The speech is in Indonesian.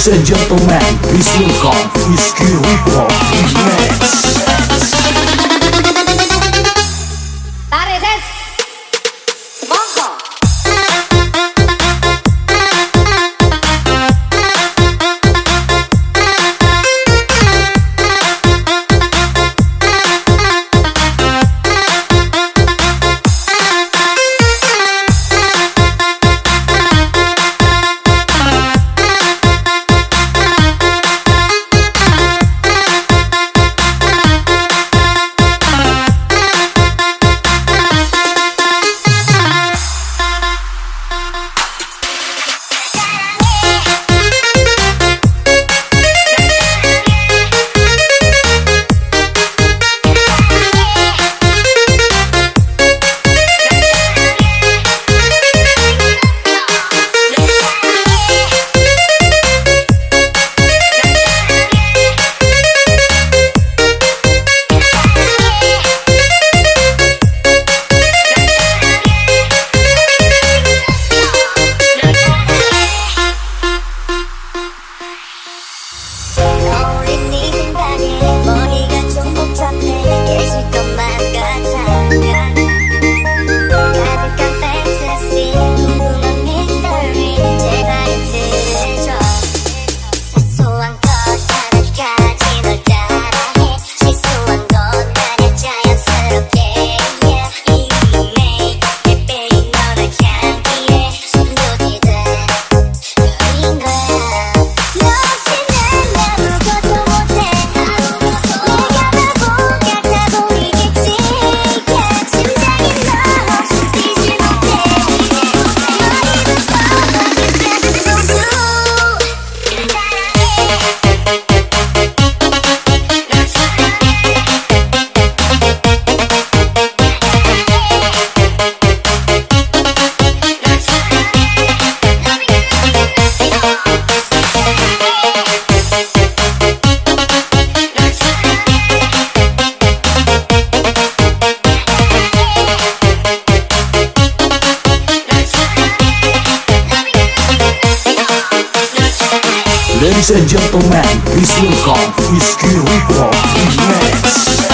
Ladies and gentlemen, please welcome is Hip Hop. And gentlemen, please welcome Whiskey Rico.